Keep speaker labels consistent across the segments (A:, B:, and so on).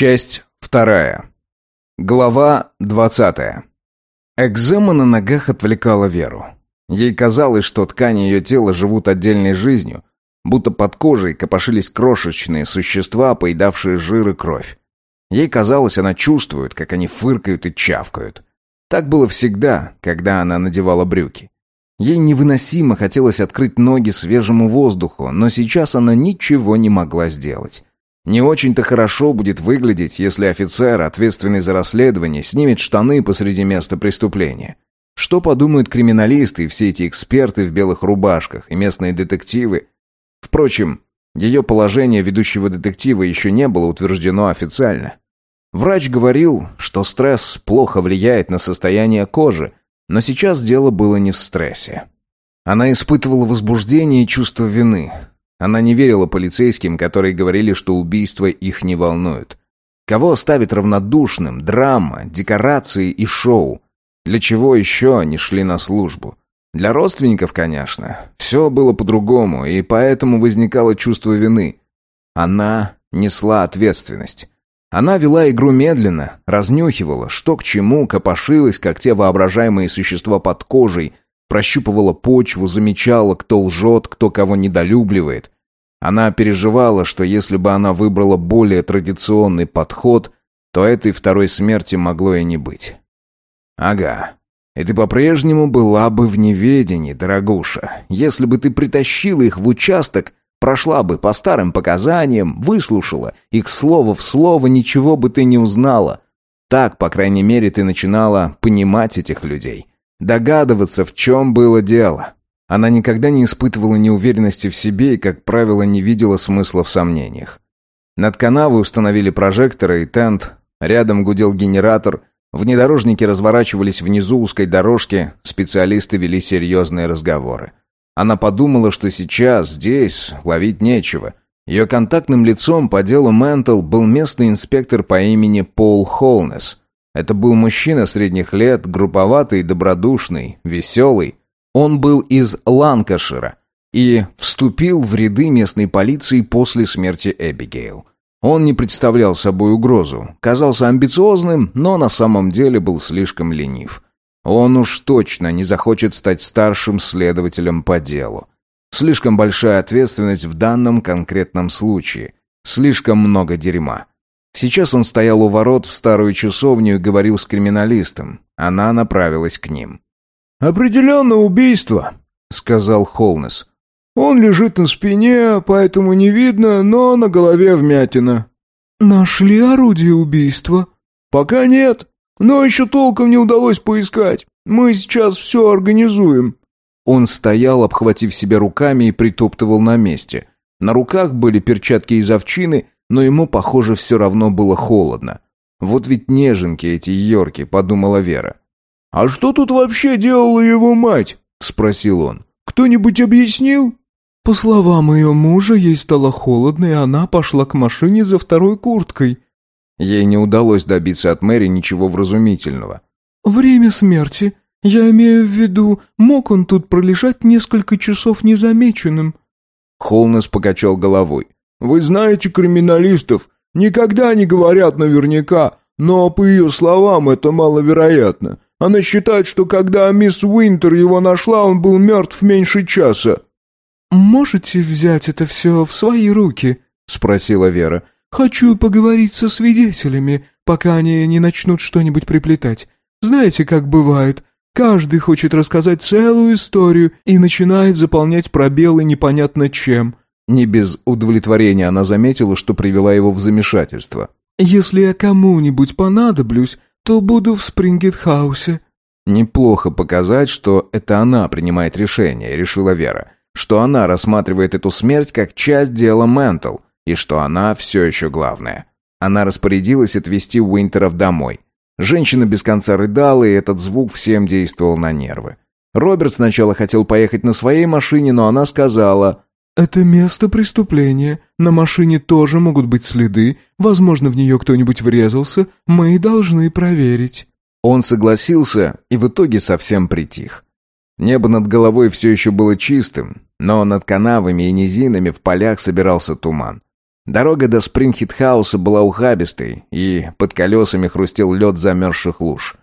A: Часть вторая. Глава двадцатая. Экзема на ногах отвлекала Веру. Ей казалось, что ткани ее тела живут отдельной жизнью, будто под кожей копошились крошечные существа, поедавшие жир и кровь. Ей казалось, она чувствует, как они фыркают и чавкают. Так было всегда, когда она надевала брюки. Ей невыносимо хотелось открыть ноги свежему воздуху, но сейчас она ничего не могла сделать. Не очень-то хорошо будет выглядеть, если офицер, ответственный за расследование, снимет штаны посреди места преступления. Что подумают криминалисты и все эти эксперты в белых рубашках и местные детективы? Впрочем, ее положение ведущего детектива еще не было утверждено официально. Врач говорил, что стресс плохо влияет на состояние кожи, но сейчас дело было не в стрессе. Она испытывала возбуждение и чувство вины. Она не верила полицейским, которые говорили, что убийства их не волнуют. Кого оставит равнодушным драма, декорации и шоу? Для чего еще они шли на службу? Для родственников, конечно. Все было по-другому, и поэтому возникало чувство вины. Она несла ответственность. Она вела игру медленно, разнюхивала, что к чему, копошилась, как те воображаемые существа под кожей, прощупывала почву, замечала, кто лжет, кто кого недолюбливает. Она переживала, что если бы она выбрала более традиционный подход, то этой второй смерти могло и не быть. «Ага, и ты по-прежнему была бы в неведении, дорогуша. Если бы ты притащила их в участок, прошла бы по старым показаниям, выслушала их слово в слово, ничего бы ты не узнала. Так, по крайней мере, ты начинала понимать этих людей, догадываться, в чем было дело. Она никогда не испытывала неуверенности в себе и, как правило, не видела смысла в сомнениях. Над канавой установили прожекторы и тент, рядом гудел генератор, внедорожники разворачивались внизу узкой дорожки, специалисты вели серьезные разговоры. Она подумала, что сейчас, здесь, ловить нечего. Ее контактным лицом по делу Ментл был местный инспектор по имени Пол Холнес. Это был мужчина средних лет, групповатый, добродушный, веселый. Он был из Ланкашира и вступил в ряды местной полиции после смерти Эбигейл. Он не представлял собой угрозу, казался амбициозным, но на самом деле был слишком ленив. Он уж точно не захочет стать старшим следователем по делу. Слишком большая ответственность в данном конкретном случае. Слишком много дерьма. Сейчас он стоял у ворот в старую часовню и говорил с криминалистом. Она направилась к ним.
B: «Определенно убийство», — сказал Холнес. «Он лежит на спине, поэтому не видно, но на голове вмятина».
C: «Нашли орудие убийства?»
B: «Пока нет, но еще толком не удалось поискать. Мы сейчас все организуем».
A: Он стоял, обхватив себя руками и притоптывал на месте. На руках были перчатки из овчины, но ему, похоже, все равно было холодно. «Вот ведь неженки эти йорки», — подумала Вера.
B: «А что тут вообще делала его мать?» — спросил он. «Кто-нибудь объяснил?»
C: По словам ее мужа, ей стало холодно, и она пошла к машине за второй курткой.
A: Ей не удалось добиться от Мэри ничего вразумительного.
C: «Время смерти. Я имею в виду, мог он тут пролежать несколько часов незамеченным?»
A: Холнес покачал головой.
B: «Вы знаете криминалистов. Никогда не говорят наверняка, но по ее словам это маловероятно. Она считает, что когда мисс Уинтер его нашла, он был мертв меньше часа».
C: «Можете взять это все в свои руки?» — спросила Вера. «Хочу поговорить со свидетелями, пока они не начнут что-нибудь приплетать. Знаете, как бывает, каждый хочет рассказать целую историю и начинает заполнять пробелы непонятно чем».
A: Не без удовлетворения она заметила, что привела его в замешательство.
C: «Если я кому-нибудь понадоблюсь, то буду в Спрингет-хаусе».
A: «Неплохо показать, что это она принимает решение», — решила Вера. «Что она рассматривает эту смерть как часть дела Ментл, и что она все еще главная». Она распорядилась отвезти Уинтеров домой. Женщина без конца рыдала, и этот звук всем действовал на нервы. Роберт сначала хотел поехать на своей машине, но она сказала
C: «Это место преступления. На машине тоже могут быть следы. Возможно, в нее кто-нибудь врезался. Мы должны проверить».
A: Он согласился и в итоге совсем притих. Небо над головой все еще было чистым, но над канавами и низинами в полях собирался туман. Дорога до Спрингхит-хауса была ухабистой, и под колесами хрустел лед замерзших луж.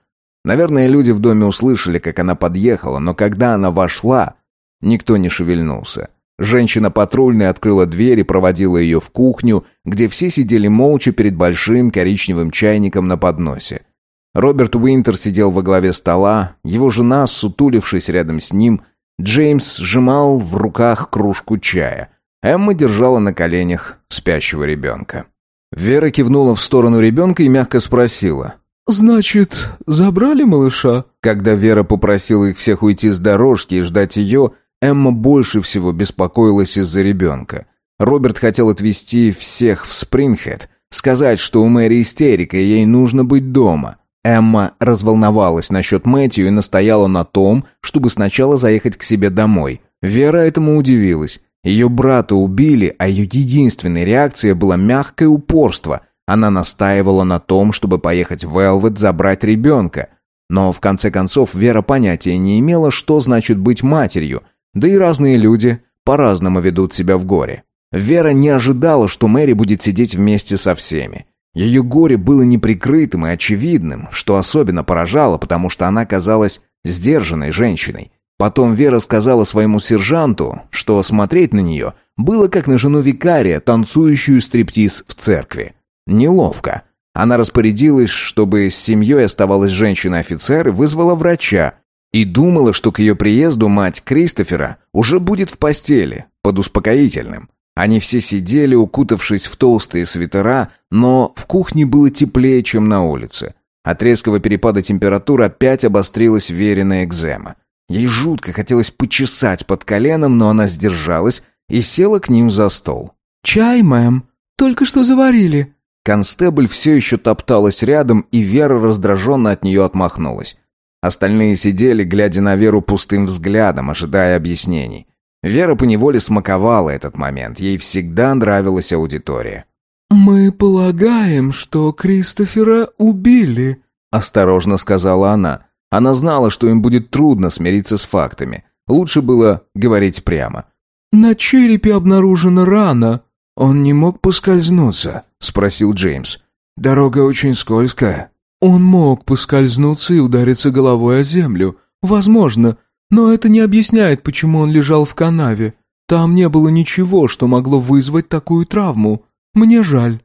A: Наверное, люди в доме услышали, как она подъехала, но когда она вошла, никто не шевельнулся. Женщина патрульная открыла дверь и проводила ее в кухню, где все сидели молча перед большим коричневым чайником на подносе. Роберт Уинтер сидел во главе стола, его жена, сутулившись рядом с ним, Джеймс сжимал в руках кружку чая. Эмма держала на коленях спящего ребенка. Вера кивнула в сторону ребенка и мягко спросила.
C: «Значит, забрали малыша?»
A: Когда Вера попросила их всех уйти с дорожки и ждать ее, Эмма больше всего беспокоилась из-за ребенка. Роберт хотел отвезти всех в Спрингхед, сказать, что у Мэри истерика, и ей нужно быть дома. Эмма разволновалась насчет Мэтью и настояла на том, чтобы сначала заехать к себе домой. Вера этому удивилась. Ее брата убили, а ее единственной реакцией было мягкое упорство. Она настаивала на том, чтобы поехать в Элвет забрать ребенка. Но в конце концов Вера понятия не имела, что значит быть матерью – да и разные люди по-разному ведут себя в горе. Вера не ожидала, что Мэри будет сидеть вместе со всеми. Ее горе было неприкрытым и очевидным, что особенно поражало, потому что она казалась сдержанной женщиной. Потом Вера сказала своему сержанту, что смотреть на нее было как на жену викария, танцующую стриптиз в церкви. Неловко. Она распорядилась, чтобы с семьей оставалась женщина-офицер и вызвала врача, и думала, что к ее приезду мать Кристофера уже будет в постели, под успокоительным. Они все сидели, укутавшись в толстые свитера, но в кухне было теплее, чем на улице. От резкого перепада температуры опять обострилась веренная экзема. Ей жутко хотелось почесать под коленом, но она сдержалась и села к ним за стол.
C: «Чай, мэм. Только что заварили».
A: Констебль все еще топталась рядом, и Вера раздраженно от нее отмахнулась. Остальные сидели, глядя на Веру пустым взглядом, ожидая объяснений. Вера поневоле смаковала этот момент. Ей всегда нравилась аудитория.
C: «Мы полагаем, что Кристофера убили», — осторожно сказала она. Она знала, что им будет трудно смириться с фактами. Лучше было говорить прямо.
B: «На черепе обнаружена рана». «Он не мог поскользнуться?» — спросил Джеймс. «Дорога очень скользкая».
C: Он мог поскользнуться и удариться головой о землю. Возможно, но это не объясняет, почему он лежал в канаве. Там не было ничего, что могло вызвать такую травму. Мне жаль».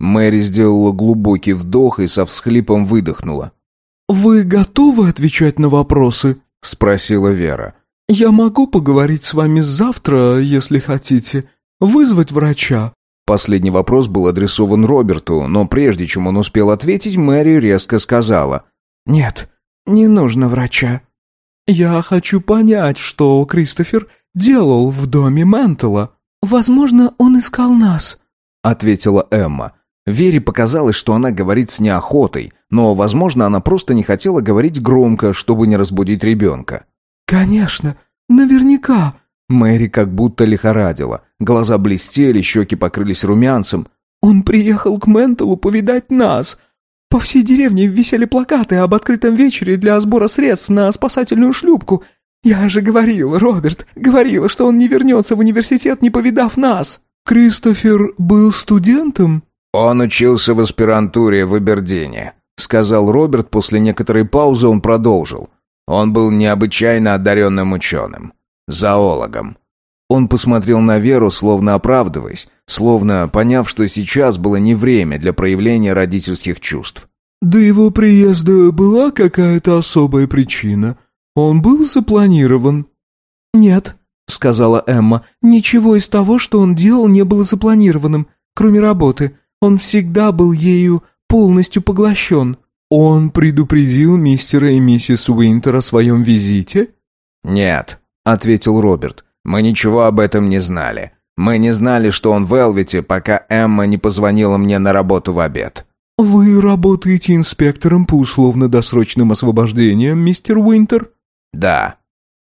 A: Мэри сделала глубокий вдох и со всхлипом выдохнула.
C: «Вы готовы отвечать на вопросы?»
A: — спросила Вера.
C: «Я могу поговорить с вами завтра, если хотите. Вызвать врача.
A: Последний вопрос был адресован Роберту, но прежде чем он успел ответить, Мэри резко сказала.
C: «Нет, не нужно врача. Я хочу понять, что Кристофер делал в доме Ментела. Возможно, он искал нас», —
A: ответила Эмма. Вере показалось, что она говорит с неохотой, но, возможно, она просто не хотела говорить громко, чтобы не разбудить ребенка.
C: «Конечно, наверняка»,
A: Мэри как будто лихорадила. Глаза блестели, щеки покрылись румянцем.
C: «Он приехал к Менталу повидать нас. По всей деревне висели плакаты об открытом вечере для сбора средств на спасательную шлюпку. Я же говорил, Роберт, говорила, что он не вернется в университет, не повидав нас».
B: «Кристофер был студентом?»
A: «Он учился в аспирантуре в Абердине», — сказал Роберт. После некоторой паузы он продолжил. «Он был необычайно одаренным ученым зоологом. Он посмотрел на Веру, словно оправдываясь, словно поняв, что сейчас было не время для проявления родительских чувств.
B: «До его приезда была какая-то особая причина? Он был запланирован?»
C: «Нет», — сказала Эмма, — «ничего из того, что он делал, не было запланированным, кроме работы. Он всегда был ею полностью поглощен».
B: «Он предупредил мистера и миссис Уинтер о своем визите?»
A: «Нет», — ответил Роберт. «Мы ничего об этом не знали. Мы не знали, что он в Элвите, пока Эмма не позвонила мне на работу в обед».
B: «Вы работаете инспектором по условно-досрочным освобождениям, мистер Уинтер?»
A: «Да».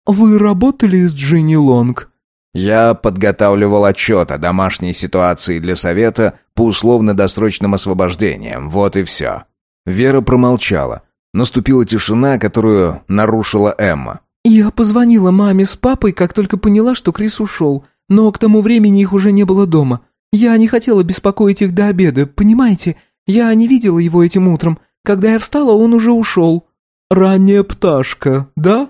B: «Вы работали с Джинни Лонг?»
A: «Я подготавливал отчет о домашней ситуации для совета по условно-досрочным освобождениям. Вот и все». Вера промолчала. Наступила тишина, которую нарушила Эмма.
C: «Я позвонила маме с папой, как только поняла, что Крис ушел, но к тому времени их уже не было дома. Я не хотела беспокоить их до обеда, понимаете? Я не видела его этим утром. Когда я встала, он уже ушел».
B: «Ранняя пташка, да?»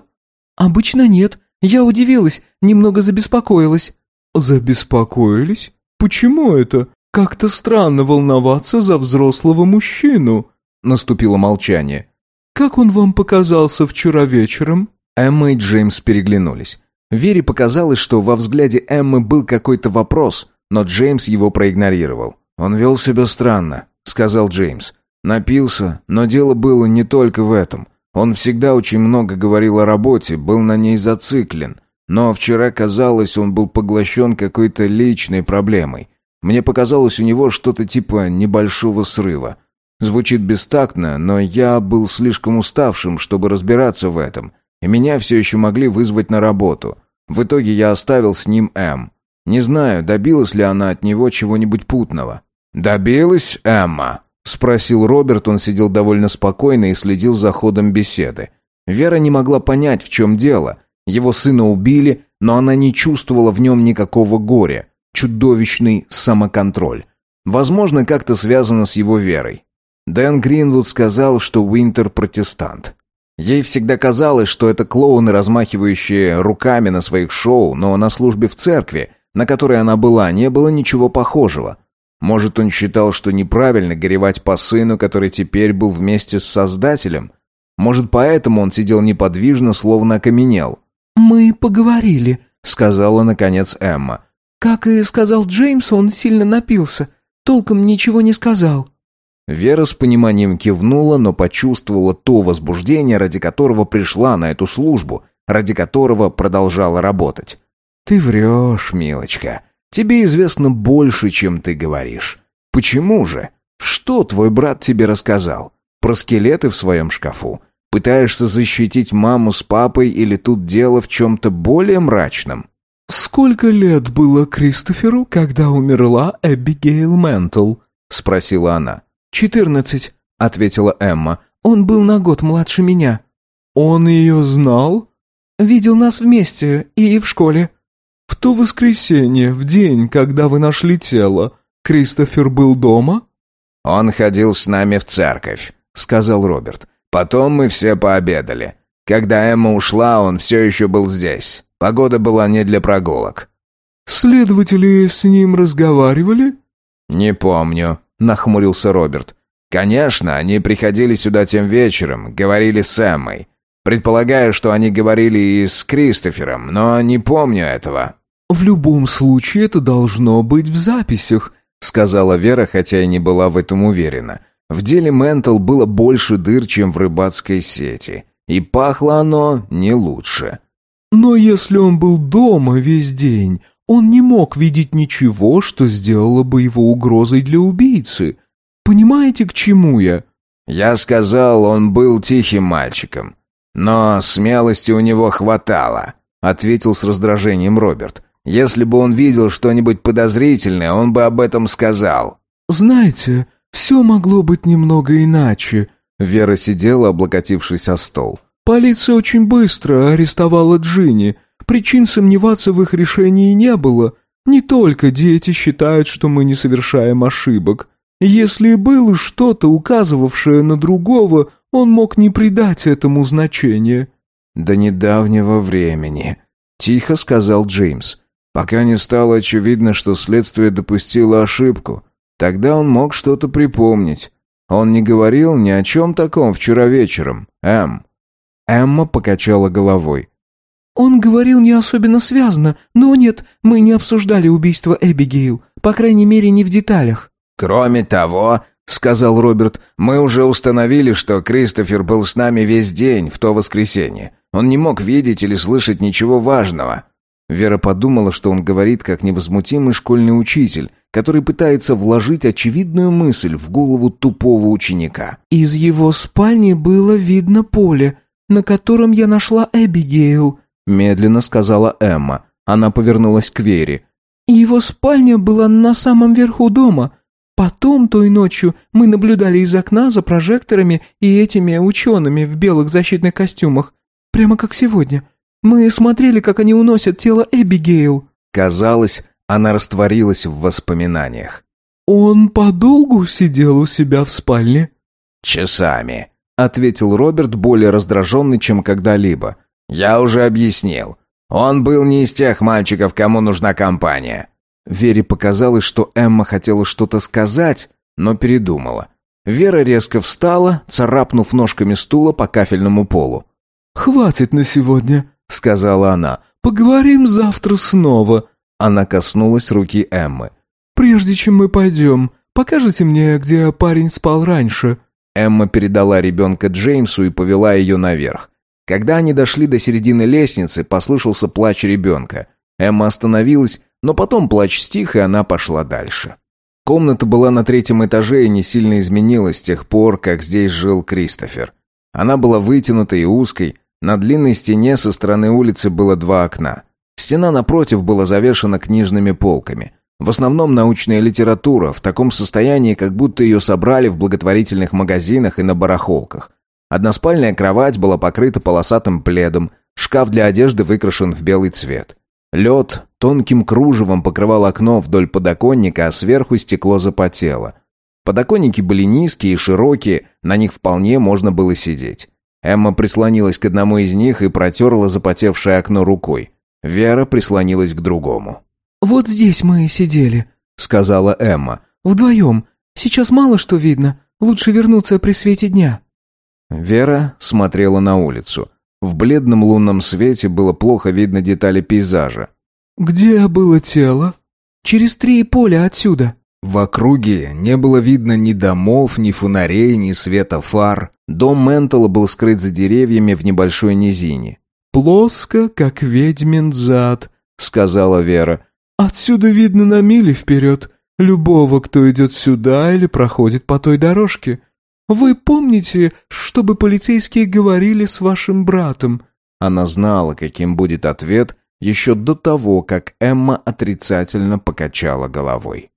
C: «Обычно нет. Я удивилась, немного забеспокоилась».
B: «Забеспокоились? Почему это? Как-то странно волноваться за взрослого мужчину».
A: Наступило молчание.
B: «Как он вам показался вчера вечером?»
A: Эмма и Джеймс переглянулись. Вере показалось, что во взгляде Эммы был какой-то вопрос, но Джеймс его проигнорировал. «Он вел себя странно», — сказал Джеймс. «Напился, но дело было не только в этом. Он всегда очень много говорил о работе, был на ней зациклен. Но вчера, казалось, он был поглощен какой-то личной проблемой. Мне показалось у него что-то типа небольшого срыва. Звучит бестактно, но я был слишком уставшим, чтобы разбираться в этом, и меня все еще могли вызвать на работу. В итоге я оставил с ним М. Не знаю, добилась ли она от него чего-нибудь путного. «Добилась, Эмма?» — спросил Роберт, он сидел довольно спокойно и следил за ходом беседы. Вера не могла понять, в чем дело. Его сына убили, но она не чувствовала в нем никакого горя. Чудовищный самоконтроль. Возможно, как-то связано с его верой. Дэн Гринвуд сказал, что Уинтер протестант. Ей всегда казалось, что это клоуны, размахивающие руками на своих шоу, но на службе в церкви, на которой она была, не было ничего похожего. Может, он считал, что неправильно горевать по сыну, который теперь был вместе с Создателем? Может, поэтому он сидел неподвижно, словно окаменел?
C: «Мы поговорили», —
A: сказала, наконец, Эмма.
C: «Как и сказал Джеймс, он сильно напился. Толком ничего не сказал».
A: Вера с пониманием кивнула, но почувствовала то возбуждение, ради которого пришла на эту службу, ради которого продолжала работать. «Ты врешь, милочка. Тебе известно больше, чем ты говоришь. Почему же? Что твой брат тебе рассказал? Про скелеты в своем шкафу? Пытаешься защитить маму с папой или тут дело в чем-то более мрачном?»
B: «Сколько лет было Кристоферу, когда умерла Эбигейл Ментл?» — спросила она.
C: «Четырнадцать», — ответила Эмма. «Он был на год младше меня».
B: «Он ее знал?»
C: «Видел нас вместе и в школе».
B: «В то воскресенье, в день, когда вы нашли тело, Кристофер был дома?»
A: «Он ходил с нами в церковь», — сказал Роберт. «Потом мы все пообедали. Когда Эмма ушла, он все еще был здесь. Погода была не для прогулок».
B: «Следователи с ним разговаривали?»
A: «Не помню», — нахмурился Роберт. «Конечно, они приходили сюда тем вечером, говорили с Эммой. Предполагаю, что они говорили и с Кристофером, но не помню этого».
B: «В любом случае это должно быть в записях», —
A: сказала Вера, хотя и не была в этом уверена. В деле Ментал было больше дыр, чем в рыбацкой сети. И пахло оно не лучше.
B: «Но если он был дома весь день, он не мог видеть ничего, что сделало бы его угрозой для убийцы. Понимаете, к чему я?»
A: Я сказал, он был тихим мальчиком. Но смелости у него хватало, ответил с раздражением Роберт. Если бы он видел что-нибудь подозрительное, он бы об этом сказал.
B: Знаете, все могло быть немного иначе.
A: Вера сидела, облокотившись о стол.
B: Полиция очень быстро арестовала Джинни. Причин сомневаться в их решении не было. Не только дети считают, что мы не совершаем ошибок. Если было что-то, указывавшее на другого, он мог не придать этому значения.
A: «До недавнего времени», — тихо сказал Джеймс. «Пока не стало очевидно, что следствие допустило ошибку. Тогда он мог что-то припомнить. Он не говорил ни о чем таком вчера вечером, Эм». Эмма покачала головой.
C: Он говорил не особенно связано, но нет, мы не обсуждали убийство Эбигейл, по крайней мере, не в деталях.
A: Кроме того, сказал Роберт, мы уже установили, что Кристофер был с нами весь день в то воскресенье. Он не мог видеть или слышать ничего важного. Вера подумала, что он говорит как невозмутимый школьный учитель, который пытается вложить очевидную мысль в голову тупого ученика.
C: Из его спальни было видно поле, на котором я нашла Эбигейл,
A: медленно сказала Эмма. Она повернулась к Вере.
C: Его спальня была на самом верху дома. Потом той ночью мы наблюдали из окна за прожекторами и этими учеными в белых защитных костюмах. Прямо как сегодня. Мы смотрели, как они уносят тело Эбигейл.
A: Казалось, Она растворилась в воспоминаниях.
C: «Он подолгу сидел у себя в спальне?»
A: «Часами», — ответил Роберт, более раздраженный, чем когда-либо. «Я уже объяснил. Он был не из тех мальчиков, кому нужна компания». Вере показалось, что Эмма хотела что-то сказать, но передумала. Вера резко встала, царапнув ножками стула по кафельному полу.
C: «Хватит на сегодня», — сказала она. «Поговорим завтра снова».
A: Она коснулась руки Эммы.
C: «Прежде чем мы пойдем, покажите мне, где парень спал раньше».
A: Эмма передала ребенка Джеймсу и повела ее наверх. Когда они дошли до середины лестницы, послышался плач ребенка. Эмма остановилась, но потом плач стих, и она пошла дальше. Комната была на третьем этаже и не сильно изменилась с тех пор, как здесь жил Кристофер. Она была вытянутой и узкой. На длинной стене со стороны улицы было два окна. Стена напротив была завешена книжными полками. В основном научная литература, в таком состоянии, как будто ее собрали в благотворительных магазинах и на барахолках. Односпальная кровать была покрыта полосатым пледом, шкаф для одежды выкрашен в белый цвет. Лед тонким кружевом покрывал окно вдоль подоконника, а сверху стекло запотело. Подоконники были низкие и широкие, на них вполне можно было сидеть. Эмма прислонилась к одному из них и протерла запотевшее окно рукой. Вера прислонилась к другому.
C: «Вот здесь мы сидели», — сказала Эмма. «Вдвоем. Сейчас мало что видно. Лучше вернуться при свете дня».
A: Вера смотрела на улицу. В бледном лунном свете было плохо видно детали пейзажа.
C: «Где было тело?» «Через три поля отсюда».
A: В округе не было видно ни домов, ни фонарей, ни света фар. Дом Ментала был скрыт за деревьями в небольшой низине.
C: «Плоско, как ведьмин зад», — сказала Вера. «Отсюда видно на мили вперед. Любого, кто идет сюда или проходит по той дорожке. Вы помните, чтобы полицейские говорили с вашим братом?»
A: Она знала, каким будет ответ, еще до того, как Эмма отрицательно покачала головой.